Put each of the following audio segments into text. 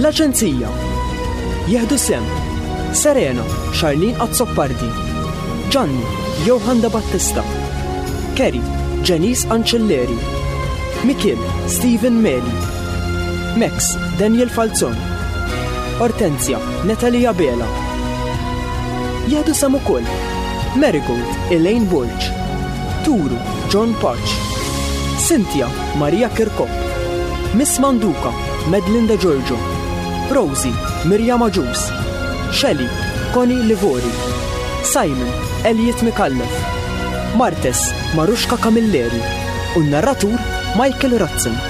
L-Aġenzija. Jieħdu sem. Serena, Charlene Azzopardi. Gianni, Johanna Battista. Kerry, Janice Ancelleri. Mikil, Stephen Meli. Max, Daniel Falzon, Ortenzja, Natalie Abela. Jieħdu sem ukoll Marigold, Elaine Borg, Turu, John Paċ, Cynthia, Maria Kirkop, Miss Manduka, Madeline De Giorgio, Rosie, Mirja Maġus, Shelly, Connie Livori, Simon, Elliot Mikallef, Martes, Marushka Camilleri u n-narratur Michael Ratzen.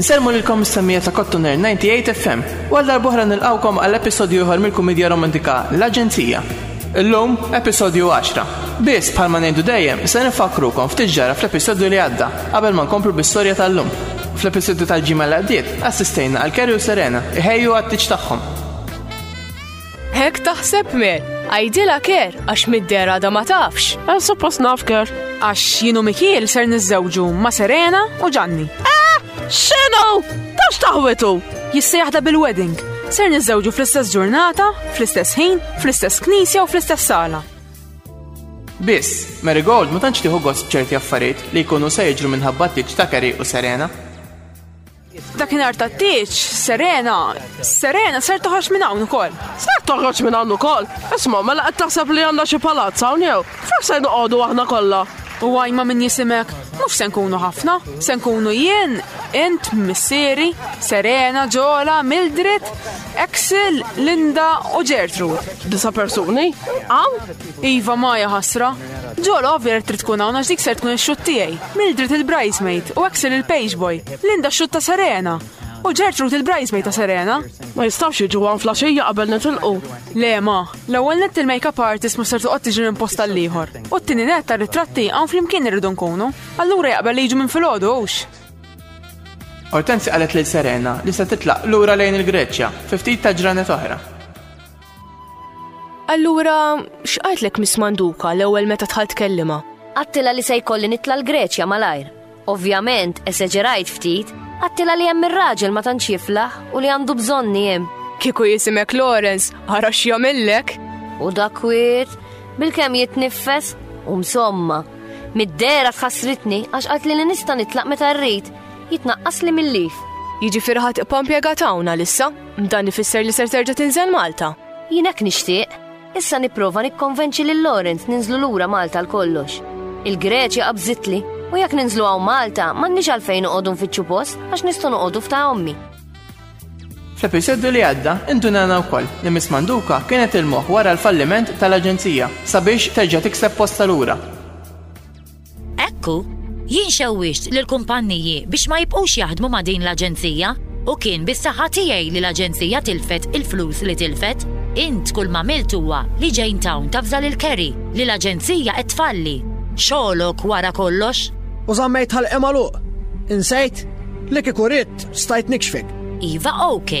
Inselmu lilkom is-semmija ta' Kottuner 98 FM u għal darbohra nilqawkom għal episodju ieħor mill-kumedja romantika L-Aġenzija. Illum episodju 10. Biss bħalma ngħidu dejjem se nifakrukom ftit ġara fl-episodju li għadda qabel ma nkomplu bis-sorja tal-lum. Fl-episodju tal-ġimgħa l għaddiet assistejna għal Kerry u Serena iħejju għat-tiġ tagħhom Hekk taħseb mer, għajdilha ker għax mid-der għadha ma tafx. Għal suppost naf ker. Għax jienu Mikiel ser niżżewġu ma' Serena u Ġanni. Ah! Xenu! Tax taħwetu! Jissejjaħda bil-wedding. Ser niżżewġu fl-istess ġurnata, fl-istess ħin, fl-istess knisja u fl-istess sala. Biss, Marigold ma tantx tieħu gost ċerti affarijiet li jkunu se jiġru minħabba t-tiġ ta' Kerry u Serena. Dakinhar ta' tieġ, Serena, Serena ser toħroġ minn hawn ukoll. Ser toħroġ minn hawn ukoll. Isma' mela qed taħseb li għandha xi palazz hawn jew? Fejn se noqogħdu aħna kollha? U għajma minn jisimek, mhux se nkunu ħafna, se nkunu jien, int, missieri, Serena, Ġola, Mildred, Axel, Linda u Gertrude. Disa persuni? Hawn? Iva Maja ħasra. Ġol ovvja li trid tkun hawn għax dik ser tkun ix-xut tiegħi. Mildred il-bridesmaid u Axel il-pageboy. Linda x-xut ta' Serena. U Gertrude il-bridesmaid ta' Serena. Ma jistawx jiġu għan flaxija qabel nitilqu. Le ma, l-ewwel nett il-makeup artist mhux ser toqgħod tiġi minn posta l-ieħor. U t-tieni nett tar-ritratti hawn flimkien irridu nkunu. Allura jaqbel li jiġu minn filgħodu hux. Ortensi qalet lil Serena li se titlaq lura lejn il-Greċja fi ftit ta' ġranet oħra. Allura, x'qaltlek Miss Manduka l-ewwel meta dħalt tkellimha? Għadtilha li se jkolli nitla' l-Greċja malajr. Ovvjament, eseġerajt ftit, għadtilha li hemm ir-raġel ma tantx jiflaħ u li għandu bżonni hemm. Kieku jisimek Lawrence, ara x'jagħmillek! U dak wied, bilkemm jitniffes, u msomma. Mid-dera tħassritni għax qalt li nista' nitlaq meta rrid, jitnaqqas li mill-lif. Jiġifieri ħadd tibqa' mpjegat hawn għalissa? Dan ifisser li ser terġa' tinżel Malta? Jien hekk nixtieq. Issa nipprova nikkonvenċi lil Lawrence ninżlu lura Malta għal kollox. Il-Greċja qabżitli u jekk ninżlu hawn Malta m'għandniex għalfejn noqogħdu nfittxu post għax nistgħu noqogħdu f'ta' ommi. Fl-episodju li għadda, indunana wkoll li Miss Manduka kienet il-moħħ wara l-falliment tal-Aġenzija sabiex terġa' tikseb postha lura. Ekku, jien xewwixt lill-kumpanniji biex ma jibqgħux jaħdmu ma' din l-aġenzija u kien bis-saħħa tiegħi li l-aġenzija tilfet il-flus li tilfet. Int kull m'għamilt huwa li Jane Town tavża lil Kerry li l-aġenzija qed tfalli. Xogħlok wara kollox? U żammejt ħalqi magħluq. Insejt? Li kieku ridt, stajt nikxfek. Iva, ok,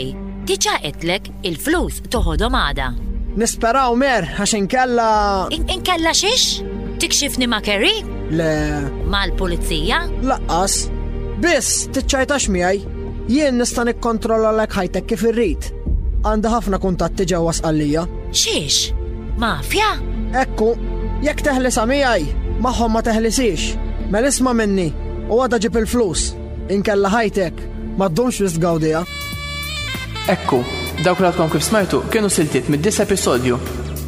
diġà għedtlek Il-flus toħodhom għada. Nisperaw mer, għax inkella. Inkella xiex? Tikxifni ma' Kerry? Le. Mal-pulizija? Laqqas. Biss, tiċċajtax miegħi. Jien nista' nikkontrolla lek ħajtek kif irrid. Għandi ħafna kuntatti ġewwa sqallija. Xiex? Mafja? Ekku, jekk teħlisa miegħi, magħhom ma teħlisix. Mel isma' minni u għada ġib il-flus. Inkella ħajtek, ma ddumx l-istgawdija. Ekku, dawk li għadkom kif smajtu kienu siltiet mid-dis episodju.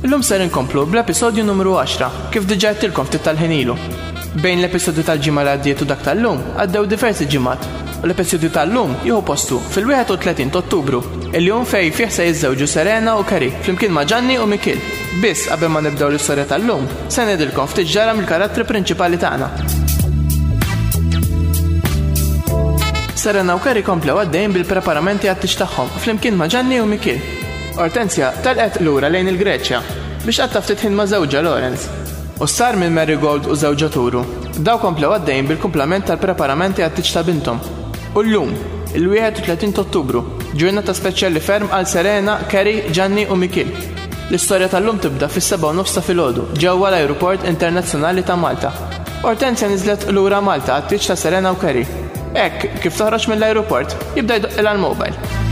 Illum ser inkomplu bl-episodju numru 10, kif diġà għedtilkom ftit tal-ħin ilu. Bejn l-episodju tal-ġimgħa li għaddiet u dak tal-lum għaddew diversi ġimgħat u l-episodju tal-lum jieħu postu fil-31 ta' Ottubru, il-jum fejn fih se jiżżewġu Serena u Carrie flimkien ma' Ġanni u Mikiel. Biss qabel ma nibdew l-istorja tal-lum, Se ngħidilkom ftit ġara mill-karattri prinċipali tagħna. Serena u Kerry komplew għaddejn bil-preparamenti għat-tix tagħhom flimkien ma' Ġanni u Miki. Ortenzja telqet lura lejn il-Greċja biex qatta' ftit ħin ma' żewġha Lawrence u sar minn Marigold u żewġha Turu. Daw komplew għaddejn bil-kumplament tal-preparamenti għat-tix ta' binthom. U llum, il-31 t'Ottubru, ġurnata speċjali ferm għal Serena, Kerry, Ġanni u Miki. L-istorja tal-lum tibda fis-seba' u nofs ta' filgħodu ġewwa l-Ajruport Internazzjonali ta' Malta. Ortenzja niżlet lura Malta għat-tieġ ta' Serena u Kerry. Hekk, kif toħroġ mill-ajruport, jibda jdoqqilha l-mobile.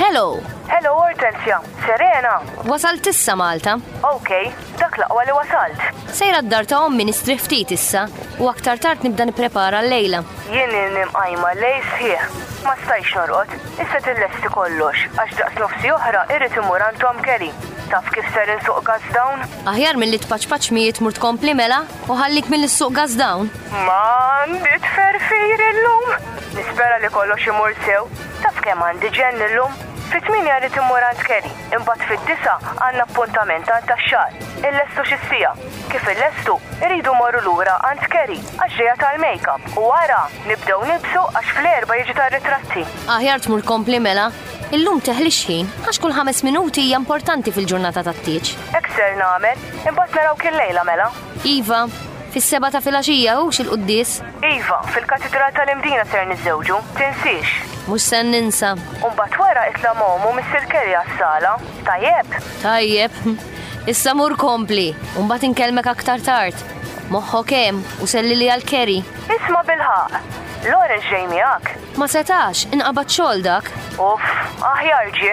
Hello! Hello Ortensja! Serena? Wasalt issa Malta. Ok, dak l-aqwa li wasalt. Sejra d-dar ta' ommi nistrieħ ftit issa u aktar tard nibda nipprepara għal-lejla. Jien ilni mqajma lejl sħiħ. Ma stajtx norqod. Issa tillesti kollox għax daqs nofsi oħra irrid immur għand Tom Kelly. Taf kif ser insuq gas dawn? Aħjar milli tpaċpaċ mijiet mur tkompli mela u ħallik milli ssuq gas dawn. M'għandi tferfir illum! Nispera li kollox imur sew. Taf kemm għandi ġenn illum? Fit-tmienja rrid immur għand Kelly, imbagħad fid-disgħa għandna appuntament għal tax-xagħar. Illestu xi siegħa. Kif illestu, irridu mmorru lura għand Kelly għax ġejja tal-makeup u wara nibdew nilbsu għax fl-erbgħa jiġi tar-ritratti. Aħjar tmur tkompli mela. Illum teħlix ħin għax kull ħames minuti hija importanti fil-ġurnata tat-tieġ. Hekk ser nagħmel, imbagħad narawk illejla mela. Iva, fis-sebgħa ta' filgħaxija, hux il-quddies? Iva, fil-Katidral tal-Imdina ser niżżewġu, tinsiex! Mhux se ninsa. U mbagħad wara itla' m'ommu Missier Kelly għas-sala, tajjeb? Tajjeb. Issa mur kompli, u mbagħad inkellmek aktar tard. Moħħok hemm, u sellili għal Kerry. Isma' bilħaqq! Lawrence ġej miegħek? Ma setax, inqabad xogħol dak. Uff, aħjar ġie.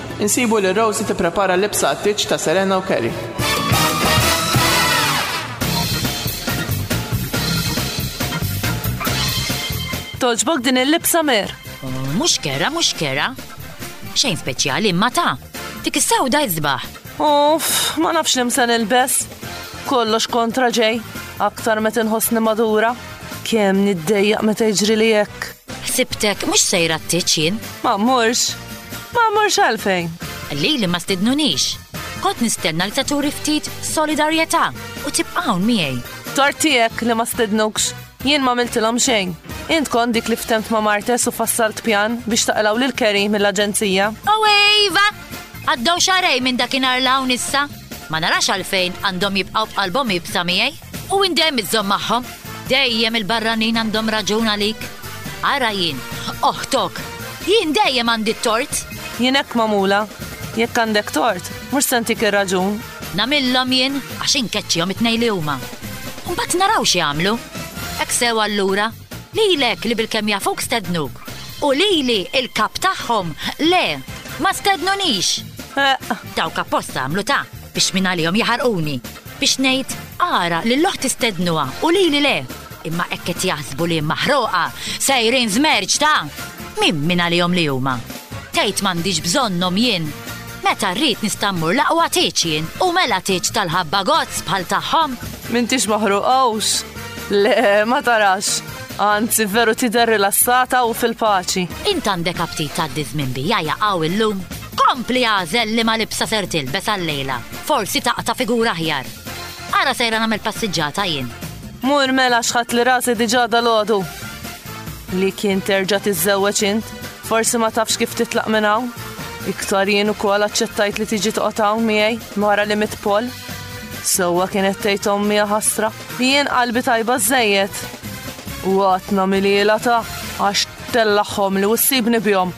Insibu lil Rosie tipprepara l-libsa għat-tieġ ta' Serena u Carrie. Toġbok din il-libsa mer. Oh, mux kera, mux kera. Xejn speċjali imma ta' dik is-sawda jizbaħ. Uff, ma nafx li msen il-bes. Kollox kontra ġej, aktar met inħossni madura. Kem niddejjaq meta jġri li jekk. Ħsibtek mhux sejra t-tiċ jien? Ma mmurx. Ma mmurx għalfejn. Li li ma stidnunix. Kont nistenna li taturi ftit solidarjetà u tibqawn miegħi. Tortijek li ma stidnukx. Jien ma miltilhom xejn. Int kont dik li ftemt ma' Martes u fassalt pjan biex taqlaw lil Kerry mill-aġenzija. Awejva! Għaddew xarej minn dakinhar l-hawn issa. Ma narax għalfejn għandhom jibqgħu b'qalbhom ibsa miegħi. U in dejjem iżżomm magħhom? Dejjem il-barranin għandhom raġun għalik? Ara jien, oħtok, jien dejjem għandi t-tort? Jien hekk magħmula. Jekk għandek tort, mhux se ntik ir-raġun. Namillhom jien għax inkeċċihom it-tnejn li huma. Mbagħad naraw xi jagħmlu. Hekk sew allura, lilek li bilkemm jafuk stednuk u lili il-kap tagħhom le ma stednunix. Eh. Dawk apposta għamlu ta' biex minn għalihom jaħarquni. Biex ngħid, ara lill-oħt istednuha u lili le, imma hekk qed jaħsbu li maħruqa, sejrin żmerġ ta'! Min min għalihom li huma? Tgħid m'għandix bżonnhom jien? Meta rrid nista' mmur l-aqwa tieġ jien u mela tieġ tal-ħabba gozz bħal tagħhom? M'intix maħruqa hux? Le, ma tarax. Anzi, veru tidher rilassata u fil-paċi. Int għandek aptit tgħaddi żmien bija jaqaw illum? Kompli agħżel liema libsa ser tilbes għal-lejla, forsi taqta' figura aħjar. Ara sejra nagħmel passiġġata jien. Mur mela xħat li rasi diġa dal-ħodu. Li kien terġa tiżżewweġ int, forsi ma tafx kif titlaq minn hawn. Iktar jien ukoll aċċettajt li tiġi toqgħod hawn miegħi mara li mit Pol. Sewwa kienet tgħid ommi ħasra. Jien qalbi tajba żejjed. U għatna miliela ta' għax tellaħħom li u ssibni bihom.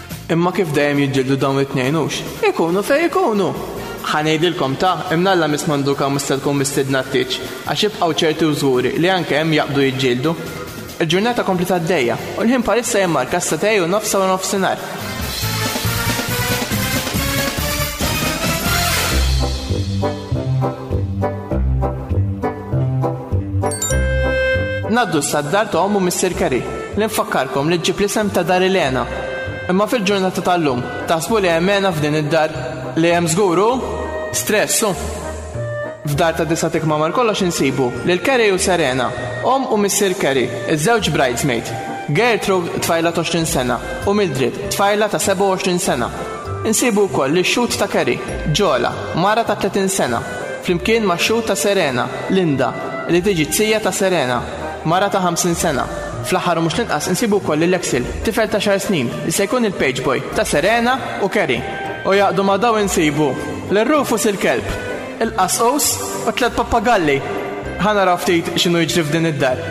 Imma kif dejjem jiġġieldu dawn it-tnejn hux, ikunu fejn ikunu! Ħa ngħidilkom ta, imnalla Miss Manduca mhux se tkun mistiedna t-tieġ, għax ibqgħu ċerti u żguri li anke hemm jaqbdu jiġġieldu. Il-ġurnata kompliet għaddejja, u l-ħin bħalissa jimmarka s-sagħtej u nofs sa warnofsinhar. Naddu issa d-dar ta' ommu Mr. Kerry, li nfakkarkom li ġġib l-isem ta' Dar Elena. Imma fil-ġurnata tal-lum, taħsbu li hemm hena f'din id-dar li hemm żguru? Stress, u? F'dar ta' disa' tikma mar kollox insibu lil Kerry u Serena, omm u Mr. Kerry, iż-żewġ bridesmaid. Gertrude, tfajla t'għoxrin sena, u Mildred, tfajla ta' 27 sena. Insibu wkoll lix-xhud ta' Kerry, Jola, mara ta' 30 sena, flimkien max-xhud ta' Serena, Linda, li tiġi t-sija ta' Serena, mara ta' 50 sena. Fl-aħħar u mhux l-inqas insibu wkoll lil Axel, tifel ta' xahar snin, li se jkun il-page boy ta' Serena u Kerry. U jaqdu ma' dawn insibu lil Rufus il-kelb. Il-qasqus u tliet pappagalli. Ħa naraw ftit x'inhu jiġri f'din id-dar.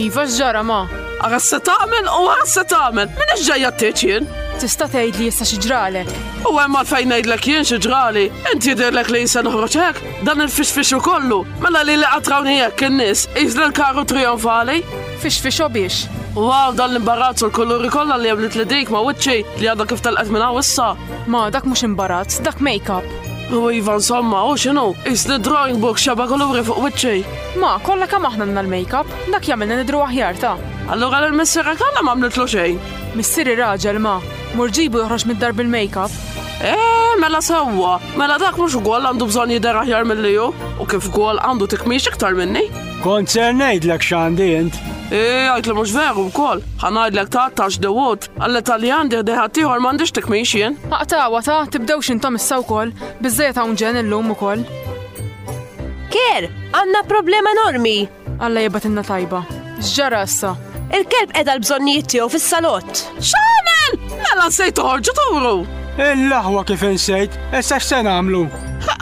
Iva ġara ma. Għara se tagħmel u għara se tagħmel. Min ġejja t-teċin? Tista' tgħid li jista' xiġralek. U hemm għalfejn ngħidlek jien xiġrali. Inti jidhirlek li jinsa noħroġ hekk, dan il-fixfixu kollu. Mela li li qatrawni hekk in-nies, iżla l-karu trijonfali. fixfixhom biex. Wow, dan l-imbarazz u l-kuluri kollha li għamliet l-idejk ma' wiċċi li għadha kif telqet minn hawn issa. Ma, dak mhux imbarazz, dak make-up. U iva insomma, u x'inhu? Isni drawing book xeba kuluri fuq wiċċi. Ma, kollha kemm aħna għandna l-make-up, dak jagħmilna nidru aħjar ta'. Allura l-missira kellha ma għamlitlu xejn. Missieri raġel ma, murġibu joħroġ mid-dar bil-make-up. Eh, mela sewwa, mela dak mhux ukoll għandu bżonn jidher aħjar milli hu, u kif ukoll għandu tikmix iktar minni. Kont ser ngħidlek x'għandi int. Ej, għajt li mhux veru wkoll. Ħa ngħidlek ta' tax the wood. Għalli tal-li għandi ħdeħat tiħor m'għandix tikmix jien. Aqtawa ta' tibdewx intom issa wkoll, biżżejjed hawn ġen illum ukoll. Ker, għandna problema enormi! Alla jibgħatilna tajba. X'ġara issa? Il-kelb qeda l-bżonnijiet tiegħu fis-salott. X'għamel? Mela nsejt toħorġu turu. Il-laħwa kif insejt, issa x'se nagħmlu?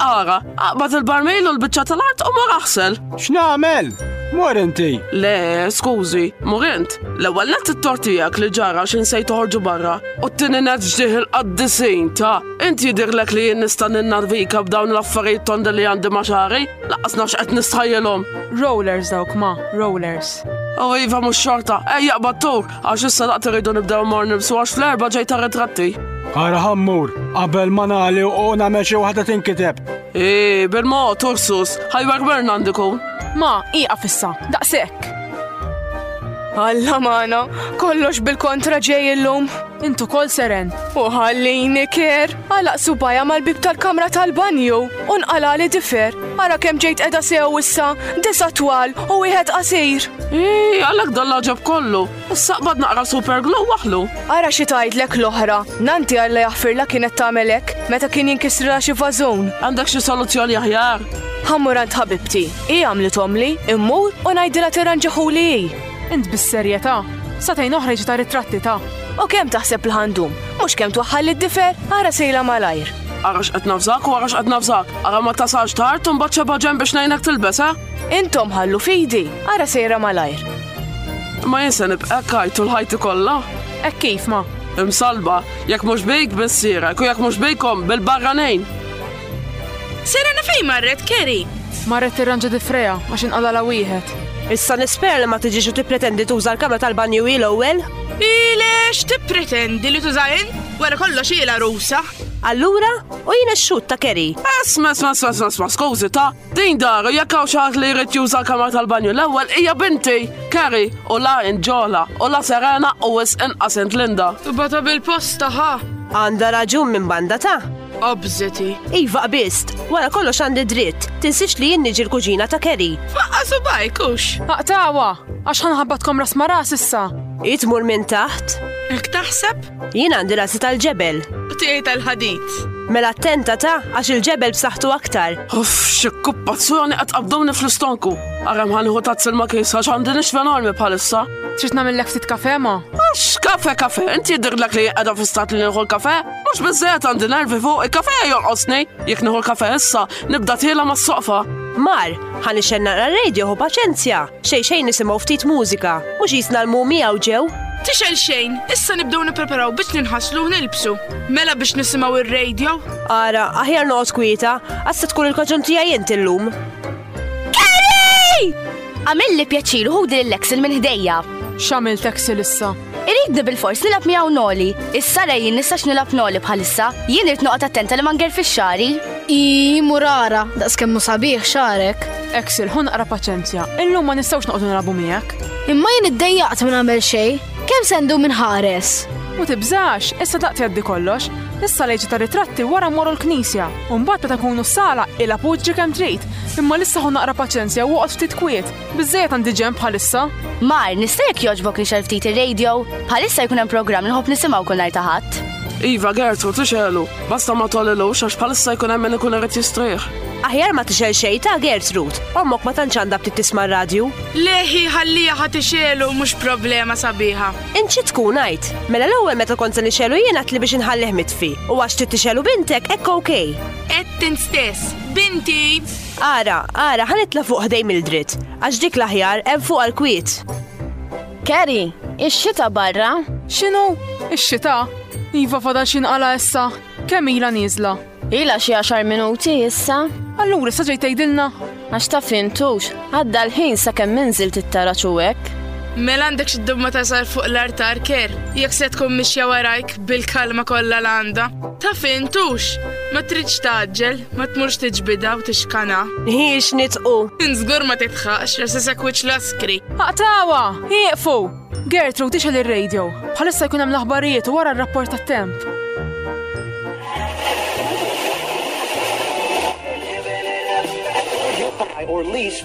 Ara, aqbad il-barmil u l-biċċa tal-art u mor aħsel. X'nagħmel? Mor inti. Le, skużi, mor int. L-ewwel net it-tortijak li ġara x'insejt toħorġu barra u t-tieni net ġdieħ il-qaddisin ta' Int jidirlek li jien nista' ninnarvika b'dawn l-affarijiet tondi li għandi ma' xagħri, laqas nafx qed nistħajjilhom. Rollers dawk ma, rollers. U iva mhux xorta, ejja qbad tur, għax issa daqt irridu nibdew mor nibsu għax fl-erba' ġej ta' ritratti. Ara ħammur, qabel ma nagħli u nagħmel xi waħda tinkiteb. Ii, bil-mod, ursus, ħajwek merna għandiku. Ma, iqa fissa, daqshekk. Alla magħna, kollox bil-kontra ġej illum. Int ukoll Seren. U ħallini care! Għalaq subajha mal-bieb tal-kamra tal-banju u nqalali difer. Ara kemm ġejt qiegħda sew issa, disa' twal u wieħed qasir. Ii, għalhekk dan l-għaġeb kollu. Issa qbad naqra Super Glow waħlu. Ara xi tgħidlek l-oħra. Nannti Alla jaħfirlha kienet tagħmel hekk meta kien jinkisrilha xi vażun. Għandek xi soluzzjoni aħjar? Ħa mmur għand ħabibti. Hi għamlithomli, immur u ngħidilha tirranġahuli hi. Int bis-serjetà? Satejn oħra jiġi ta' ritratti ta'. U kemm taħseb li ħandum? Mhux kemm twaħħal li d-difer? Ara sejla malajr. Ara x'qed nafżak u ara x'qed nafżak. Ara ma tasalx tard u mbagħad xeba' ġenb biex ngħinek tilbes, eh? Intom ħallu fidi, ara sejra malajr. Ma jien se nibqa' hekk għajt tul ħajti kollha. Hekk kif ma? Imsalba, jekk mhux bik bissierek u jekk mhux bikom bil-barranin. Serena fejn marret Kerry? Marret tirranġa difreja għax inqalala wieħed. Issa nispera li ma tiġix u tippretendi tuża l-kamra tal-banju hi l-ewwel. Ilex tippretendi li tuża int? Wara kollox hi l-għarusa. Allura, u jien ix-xhud ta' Kerry. Asma, asma, asma, asma, asma, skużi ta' Din daru jekk hawn xi ħadd li jrid juża l-kamra tal-banju l-ewwel hija binti, Carrie, u la int Ġola, u la Serena u wisq inqas int Linda. Tibgħatha bil-posta, ħa! Għandha raġun minn banda ta'. Obżiti. Iva qbist, wara kollox għandi dritt, tinsiex li jien niġi l-kuġina ta' Carrie. Faqqa' subajk, hux! Aqtgħuha, għax ħa nħabbatkom ras ma' ras issa. Hi tmur minn taħt. Hekk taħseb? Jien għandi rasi tal-ġebel. U tiegħi tal-ħadid. Mela attenta ta' għax il-ġebel b'saħħtu aktar. Uff, xi kuppazzjoni qed qabduni fl-istonku. Ara mħanħu tazzel ma kiesa x'għandi nixfa enormi bħalissa. Trid nagħmillek ftit kafe ma? Għax kafe kafe, inti jidhirlek li qiegħda fistat li nieħu l-kafe? Mhux biżżejjed għandi nervi fuq il-kafe jonqosni. Jekk nieħu l-kafe issa, nibda tiela mas-soqfa. Mar, ħanixen naqra r-radio hu paċenzja. Xejn xejn nisimgħu ftit mużika. Mhux qisna l-mumia u ġew? Tixgħel xejn, issa nibdew nippreparaw biex ninħaslu u nilbsu. Mela biex nisimgħu r-radio? Ara, aħjar noqgħod kwieta, għad se tkun il-kaġun tiegħi int illum. Kerri! Għamilli pjaċir u ħudi lil Axel minn ħdejja. X'għamilt Axel issa? Iridni bilfors nilgħab miegħu Noli. Issa lei jien nistax nilgħab Noli bħalissa. Jien irid noqgħod attenta li ma ngerfix xagħri. Ii, murara, daqs kemm hu sabiħ xagħrek. Axel, ħu naqra paċenzja. Illum ma nistgħux noqogħdu nilgħabu miegħek. Imma jien iddejjaqt minn nagħmel xejn. Kemm se ndum inħares? U tibżax, issa daqt jaddi kollox. Issa lejġi ta' ritratti wara mmorru l-knisja. Umbagħad meta kunu s-sala, ilha puġġi kemm trid. Imma lissa ħu naqra paċenzja u oqgħod ftit kwiet. Biżżejjed għandi ġenb bħalissa. Mar, nista' jekk jogħġbok nixel ftit ir-radio? Bħalissa jkun hemm programm li nħobb nisimgħu kull nhar ta' Ħadd. Iva Gertrude tixelu, basta ma tolilux għax bħalissa jkun hemm min ikun irid jistrieħ. Aħjar ma tixel xejn ta' Gertrude, ommok ma tantx għandha btit tisma' radju. Leħi ħallija ħa tixelu mhux problema sabiħa. Int xi tkun ngħid? Mela l-ewwel meta kont se nixelu jien għatli biex inħallih mitfi u għax trid tixelu bintek hekk okej. Qed stess, binti Ara, ara, ħa nitla' fuq ħdejn Mildred, għax dik l-aħjar hemm fuqha l-kwiet. Kerry, Ix-xita barra? X'inhu? Ix-xita? Iva fadal xi nqala' issa. Kemm ilha nieżla? Ilha xi għaxar minuti issa. Allura sa ġejt tgħidilna? Għax taf intux, għadda l-ħin sakemm minżilt it-taraġ u hekk. Mela għandek xi dubma tasal fuq l-artar, Kerr, jekk se tkun mixja warajk bil-kalma kollha l għandha. Taf intux! Ma tridx tgħaġġel, ma tmurx tiġbidha u tixkanha. Hiex nitqu. Inżgur ma titħaqx, għax isek wiċċ l-askri. Aqtawa! Ieqfu! Gertrude tixel ir-radio. Bħalissa jkun hemm l-aħbarijiet u wara r-rapport tat-temp. or lease.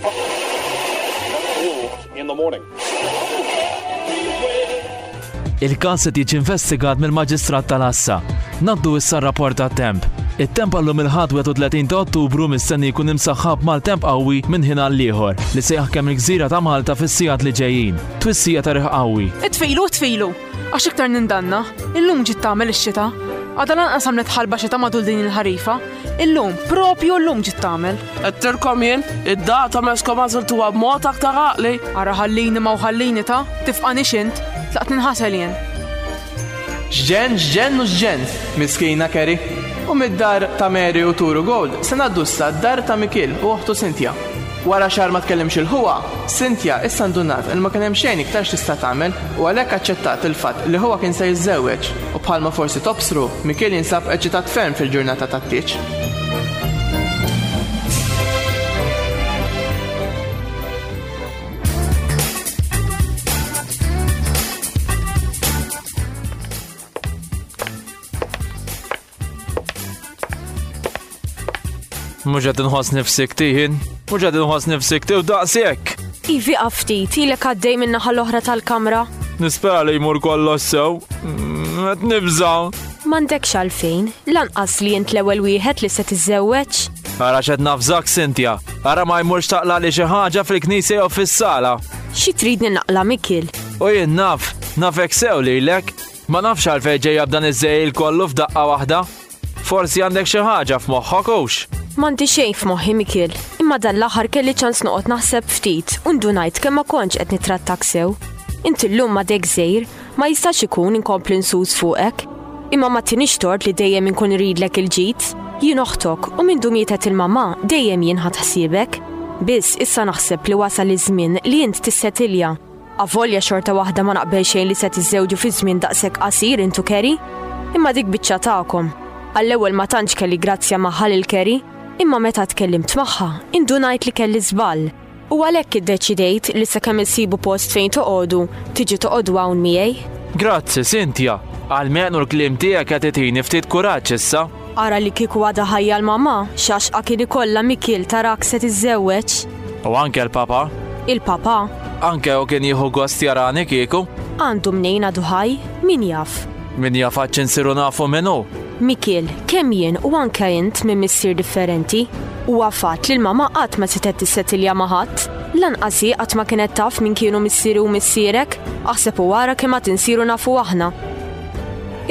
in the morning. Il-każ qed jiġi investigat mill-Maġistrat tal-Assa. Naddu issa rapport għat-temp. It-temp għallum il-ħadd 30 ta' Ottubru mistenni jkun imsaħħa b'mal temp qawwi minn ħin għal ieħor li se jaħkem il-gżira ta' Malta fis-sigħat li ġejjin. Twissija ta' riħ qawwi. Itfilu, tfilu. Għax iktar nindanna, illum ġiet tagħmel ix-xita. Għadha lanqas għamlet ħalba xita matul din il-ħarifa. Illum, propju llum ġiet tagħmel. Qedtilkom jien, id-data meskom għażiltuha b'mod aktar għaqli. Ara ħallini ma u ħallini ta, tifqanix int, tlaqt ninħasel jien. X'ġenn, x'ġenn u x'ġenn, miskina Kerry. U mid-dar ta' Mary u Turu Gold se ngħaddu issa d-dar ta' Mikiel u oħtu Cynthia. Wara xahar ma tkellimx il-ħuha, Cynthia issa ndunat li ma kien hemm xejn iktar x'tista' tagħmel u għalhekk aċċettat il-fatt li ħuha kien se jiżżewweġ u bħalma forsi tobsru, Mikiel jinsab eċċitat ferm fil-ġurnata tat-tieġ. Mhux qed inħoss nifsi ktiħin, mhux qed inħoss nifsi ktiħ daqshekk. Ivi għafti, tilek għaddej minn naħa l-oħra tal-kamra. Nispera li jmur kollox sew, mm, qed nibża. M'għandek xalfejn, lanqas li jint l-ewwel wieħed li se tiżewweġ. Ara xed nafżak Sintja, ara ma jmurx taqla li xi ħaġa fil-knisja jew fis-sala. Xi tridni naqla Mikil? U jien naf, nafek sew lilek, Ma nafx għalfejn ġejja b'dan iż-żegħil kollu f'daqqa waħda. Forsi għandek xi ħaġa f'moħħok hux? M'għandi xejn f'moħħi Mikiel, imma dan l-aħħar kelli ċans noqgħod naħseb ftit u ndunajt kemm ma kontx qed nittrattak sew. Int illum m'għadek żgħir, ma jistax ikun inkompli nsus fuqek. Imma ma tinix tort li dejjem inkun iridlek il-ġid. Jien oħtok u minn dum jietet il-mamma dejjem jien ħadd ħsiebek. Biss issa naħseb li wasal iż-żmien li int tissetilja Avolja xorta waħda ma naqbel xejn li se tiżżewġu fi żmien daqshekk qasir int u Kerry, imma dik biċċa tagħkom. Għall-ewwel ma tantx kelli grazzja magħha lil Kerry, imma meta tkellimt magħha, indunajt li kelli żball, u għalhekk iddeċidejt li sakemm insibu post fejn toqogħdu, tiġi toqogħdu hawn miegħi. Grazzi, Cynthia. Almenu l-kliem tiegħek qed itini ftit kuraġġ issa. Ara li kieku għadha ħajja l-mamà, x'għaxqa kien ikollha Mikiel tarak se tiżżewweġ! U anke l-papà? Il-papà? Anke hu kien jieħu gost jarani kieku! Għandu mnejn għadu ħaj? Min jaf! Min jaf għadx insiru nafu min hu! Mikiel, kemm jien u anke int minn missier differenti, huwa fatt li l-mamà qatt ma setgħet tissetilja ma' ħadd. Lanqas hi qatt ma kienet taf min kienu missieri u missierek. Aħseb u ara kemm għad insiru nafu aħna!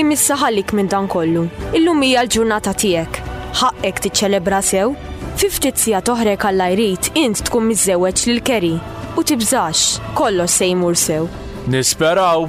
Imissah għalik minn dan kollu. Illum hija l-ġurnata tiegħek. Ħaqqek tiċċelebra sew. Fi ftit sigħat oħra jekk Alla jrid, int tkun miżżewweġ lil Kerry. U tibżax, kollox se jmur sew. Nisperaw!